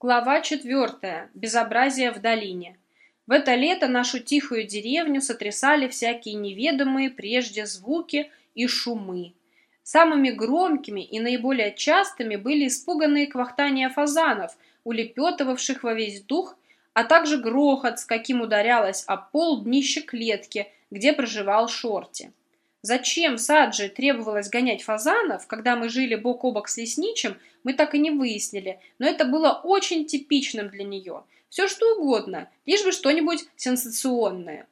Глава четвертая. Безобразие в долине. В это лето нашу тихую деревню сотрясали всякие неведомые прежде звуки и шумы. Самыми громкими и наиболее частыми были испуганные квахтания фазанов, улепетывавших во весь дух, а также грохот, с каким ударялась о пол днище клетки, где проживал Шорти. Зачем Саджи требовалось гонять фазанов, когда мы жили бок о бок с лесничим, мы так и не выяснили, но это было очень типичным для нее. Все что угодно, лишь бы что-нибудь сенсационное.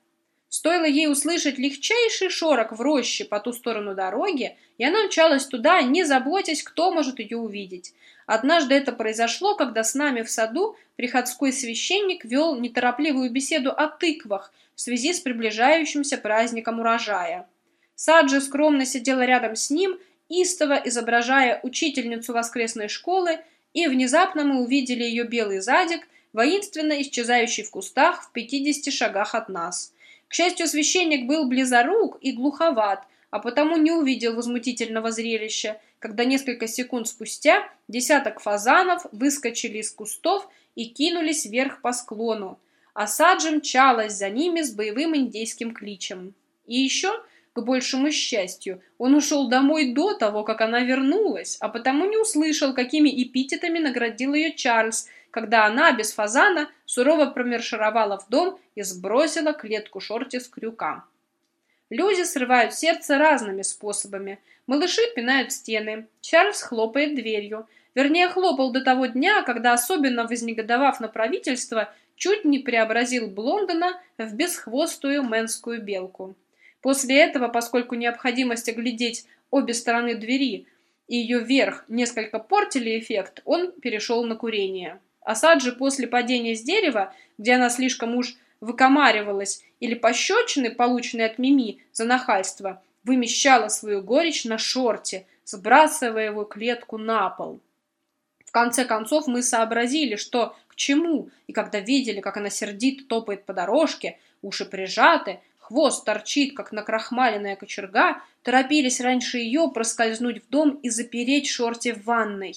Стоило ей услышать легчайший шорох в роще по ту сторону дороги, и она мчалась туда, не заботясь, кто может ее увидеть. Однажды это произошло, когда с нами в саду приходской священник вел неторопливую беседу о тыквах в связи с приближающимся праздником урожая. Саджи скромно сидела рядом с ним, истово изображая учительницу воскресной школы, и внезапно мы увидели ее белый задик, воинственно исчезающий в кустах в пятидесяти шагах от нас. К счастью, священник был близорук и глуховат, а потому не увидел возмутительного зрелища, когда несколько секунд спустя десяток фазанов выскочили из кустов и кинулись вверх по склону, а Саджи мчалась за ними с боевым индейским кличем. И еще к большему счастью, он ушел домой до того, как она вернулась, а потому не услышал, какими эпитетами наградил ее Чарльз, когда она, без фазана, сурово промершировала в дом и сбросила клетку шорти с крюка. Люди срывают сердце разными способами. Малыши пинают стены. Чарльз хлопает дверью. Вернее, хлопал до того дня, когда, особенно вознегодовав на правительство, чуть не преобразил Блондона в бесхвостую мэнскую белку. После этого, поскольку необходимость оглядеть обе стороны двери и ее верх несколько портили эффект, он перешел на курение. Асаджи после падения с дерева, где она слишком уж выкомаривалась, или пощечины, полученные от Мими за нахальство, вымещала свою горечь на шорте, сбрасывая его клетку на пол. В конце концов мы сообразили, что к чему, и когда видели, как она сердито топает по дорожке, уши прижаты, хвост торчит, как накрахмаленная кочерга, торопились раньше ее проскользнуть в дом и запереть Шорти в ванной.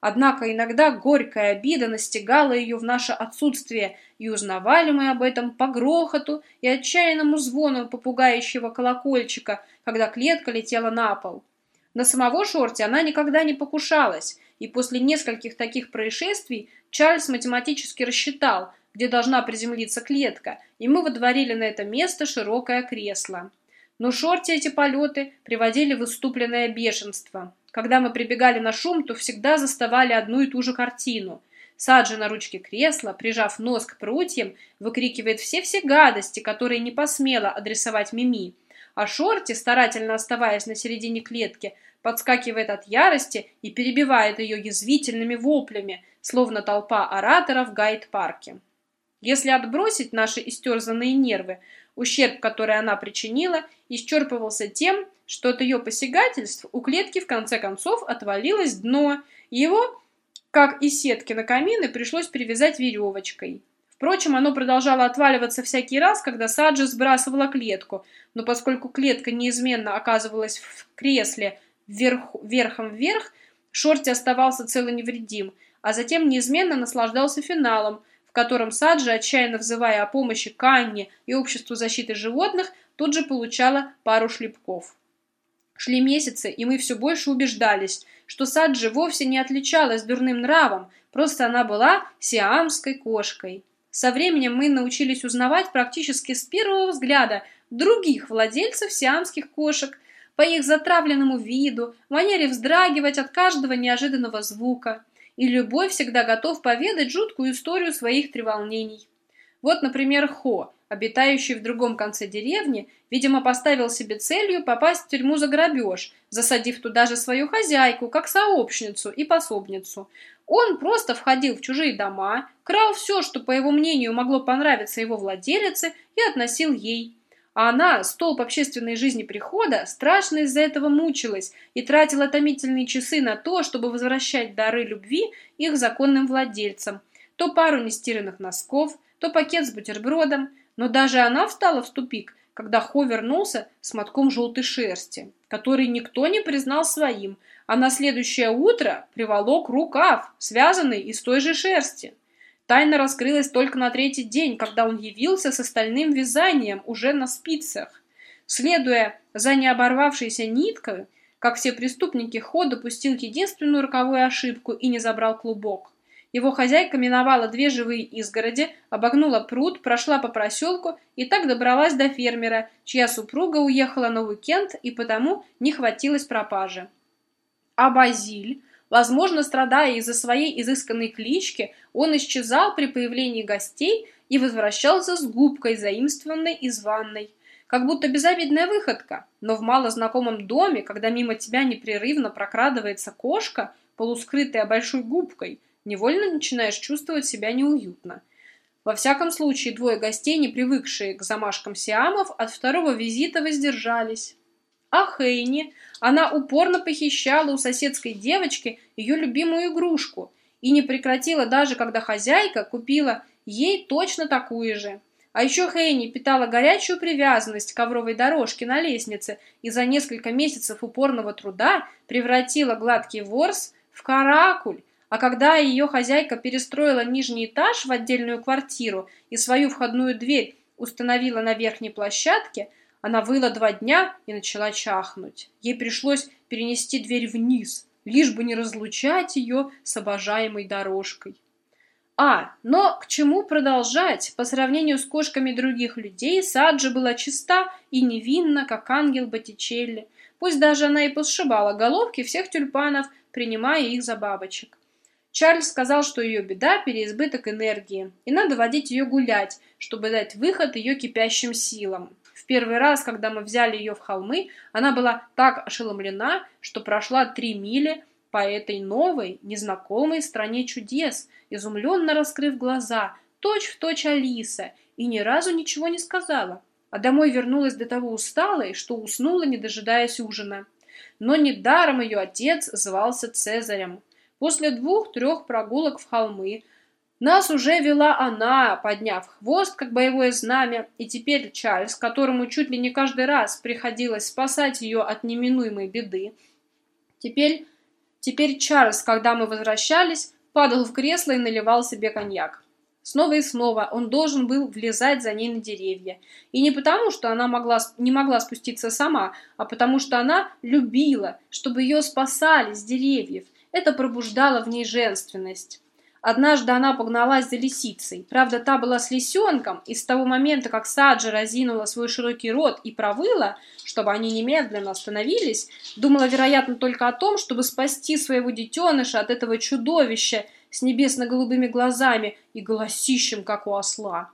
Однако иногда горькая обида настигала ее в наше отсутствие, и узнавали мы об этом по грохоту и отчаянному звону попугающего колокольчика, когда клетка летела на пол. На самого Шорти она никогда не покушалась, и после нескольких таких происшествий Чарльз математически рассчитал, где должна приземлиться клетка, и мы водворили на это место широкое кресло. Но Шорти эти полеты приводили в выступленное бешенство. Когда мы прибегали на шум, то всегда заставали одну и ту же картину. Саджи на ручке кресла, прижав нос к прутьям, выкрикивает все-все гадости, которые не посмела адресовать Мими. А Шорти, старательно оставаясь на середине клетки, подскакивает от ярости и перебивает ее язвительными воплями, словно толпа ораторов в гайд-парке. Если отбросить наши истерзанные нервы, ущерб, который она причинила, исчерпывался тем, что от ее посягательств у клетки в конце концов отвалилось дно, его, как и сетки на камины, пришлось привязать веревочкой. Впрочем, оно продолжало отваливаться всякий раз, когда Саджи сбрасывала клетку, но поскольку клетка неизменно оказывалась в кресле вверх, верхом вверх, Шорти оставался цел и невредим, а затем неизменно наслаждался финалом, в котором Саджи, отчаянно взывая о помощи Канне и Обществу защиты животных, тут же получала пару шлепков. Шли месяцы, и мы все больше убеждались, что Саджи вовсе не отличалась дурным нравом, просто она была сиамской кошкой. Со временем мы научились узнавать практически с первого взгляда других владельцев сиамских кошек, по их затравленному виду, манере вздрагивать от каждого неожиданного звука и любой всегда готов поведать жуткую историю своих треволнений. Вот, например, Хо, обитающий в другом конце деревни, видимо, поставил себе целью попасть в тюрьму за грабеж, засадив туда же свою хозяйку, как сообщницу и пособницу. Он просто входил в чужие дома, крал все, что, по его мнению, могло понравиться его владелице, и относил ей. А она, столб общественной жизни прихода, страшно из-за этого мучилась и тратила томительные часы на то, чтобы возвращать дары любви их законным владельцам. То пару нестиранных носков, то пакет с бутербродом. Но даже она встала в тупик, когда Хо вернулся с мотком желтой шерсти, который никто не признал своим, а на следующее утро приволок рукав, связанный из той же шерсти. Тайна раскрылась только на третий день, когда он явился с остальным вязанием уже на спицах. Следуя за необорвавшейся ниткой, как все преступники, Хо допустил единственную роковую ошибку и не забрал клубок. Его хозяйка миновала две живые изгороди, обогнула пруд, прошла по проселку и так добралась до фермера, чья супруга уехала на уикенд и потому не хватилось пропажи. А Базиль, возможно, страдая из-за своей изысканной клички, он исчезал при появлении гостей и возвращался с губкой, заимствованной из ванной. Как будто безобидная выходка, но в малознакомом доме, когда мимо тебя непрерывно прокрадывается кошка, полускрытая большой губкой – невольно начинаешь чувствовать себя неуютно. Во всяком случае, двое гостей, не привыкшие к замашкам сиамов, от второго визита воздержались. А Хейни, она упорно похищала у соседской девочки ее любимую игрушку и не прекратила даже, когда хозяйка купила ей точно такую же. А еще Хейни питала горячую привязанность к ковровой дорожке на лестнице и за несколько месяцев упорного труда превратила гладкий ворс в каракуль, а когда ее хозяйка перестроила нижний этаж в отдельную квартиру и свою входную дверь установила на верхней площадке, она выла два дня и начала чахнуть. Ей пришлось перенести дверь вниз, лишь бы не разлучать ее с обожаемой дорожкой. А, но к чему продолжать? По сравнению с кошками других людей, Саджи была чиста и невинна, как ангел Боттичелли. Пусть даже она и посшибала головки всех тюльпанов, принимая их за бабочек. Чарльз сказал, что ее беда – переизбыток энергии, и надо водить ее гулять, чтобы дать выход ее кипящим силам. В первый раз, когда мы взяли ее в холмы, она была так ошеломлена, что прошла три мили по этой новой, незнакомой стране чудес, изумленно раскрыв глаза, точь-в-точь точь Алиса, и ни разу ничего не сказала. А домой вернулась до того усталой, что уснула, не дожидаясь ужина. Но недаром ее отец звался Цезарем. После двух-трех прогулок в холмы нас уже вела она, подняв хвост, как боевое знамя, и теперь Чарльз, которому чуть ли не каждый раз приходилось спасать ее от неминуемой беды, теперь, теперь Чарльз, когда мы возвращались, падал в кресло и наливал себе коньяк. Снова и снова он должен был влезать за ней на деревья. И не потому, что она могла, не могла спуститься сама, а потому, что она любила, чтобы ее спасали с деревьев, это пробуждало в ней женственность. Однажды она погналась за лисицей. Правда, та была с лисенком, и с того момента, как Саджа разинула свой широкий рот и провыла, чтобы они немедленно остановились, думала, вероятно, только о том, чтобы спасти своего детеныша от этого чудовища с небесно-голубыми глазами и голосищем, как у осла.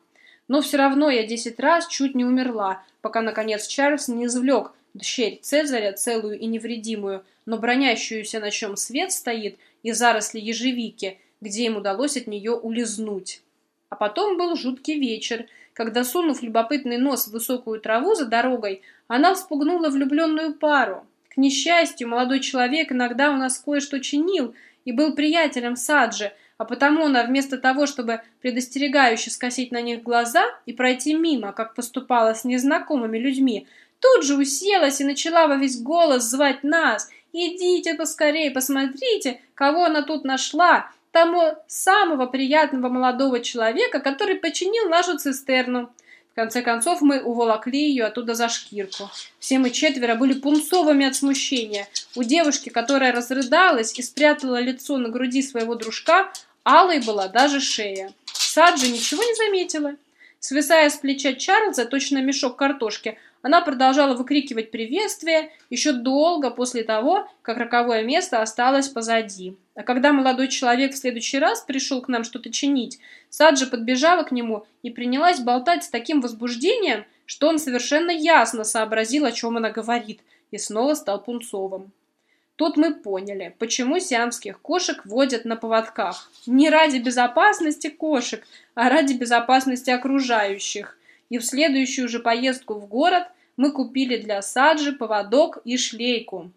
Но все равно я десять раз чуть не умерла, пока, наконец, Чарльз не извлек дщерь Цезаря, целую и невредимую, но бронящуюся, на чем свет стоит, и заросли ежевики, где им удалось от нее улизнуть. А потом был жуткий вечер, когда, сунув любопытный нос в высокую траву за дорогой, она вспугнула влюбленную пару. К несчастью, молодой человек иногда у нас кое-что чинил и был приятелем Саджи, а потому она вместо того, чтобы предостерегающе скосить на них глаза и пройти мимо, как поступала с незнакомыми людьми, тут же уселась и начала во весь голос звать нас, Идите поскорее, посмотрите, кого она тут нашла, того самого приятного молодого человека, который починил нашу цистерну. В конце концов, мы уволокли ее оттуда за шкирку. Все мы четверо были пунцовыми от смущения. У девушки, которая разрыдалась и спрятала лицо на груди своего дружка, алой была даже шея. Саджи ничего не заметила. Свисая с плеча Чарльза, точно мешок картошки, она продолжала выкрикивать приветствие еще долго после того, как роковое место осталось позади. А когда молодой человек в следующий раз пришел к нам что-то чинить, Саджи подбежала к нему и принялась болтать с таким возбуждением, что он совершенно ясно сообразил, о чем она говорит, и снова стал пунцовым. Тут мы поняли, почему сиамских кошек водят на поводках. Не ради безопасности кошек, а ради безопасности окружающих и в следующую же поездку в город мы купили для Саджи поводок и шлейку.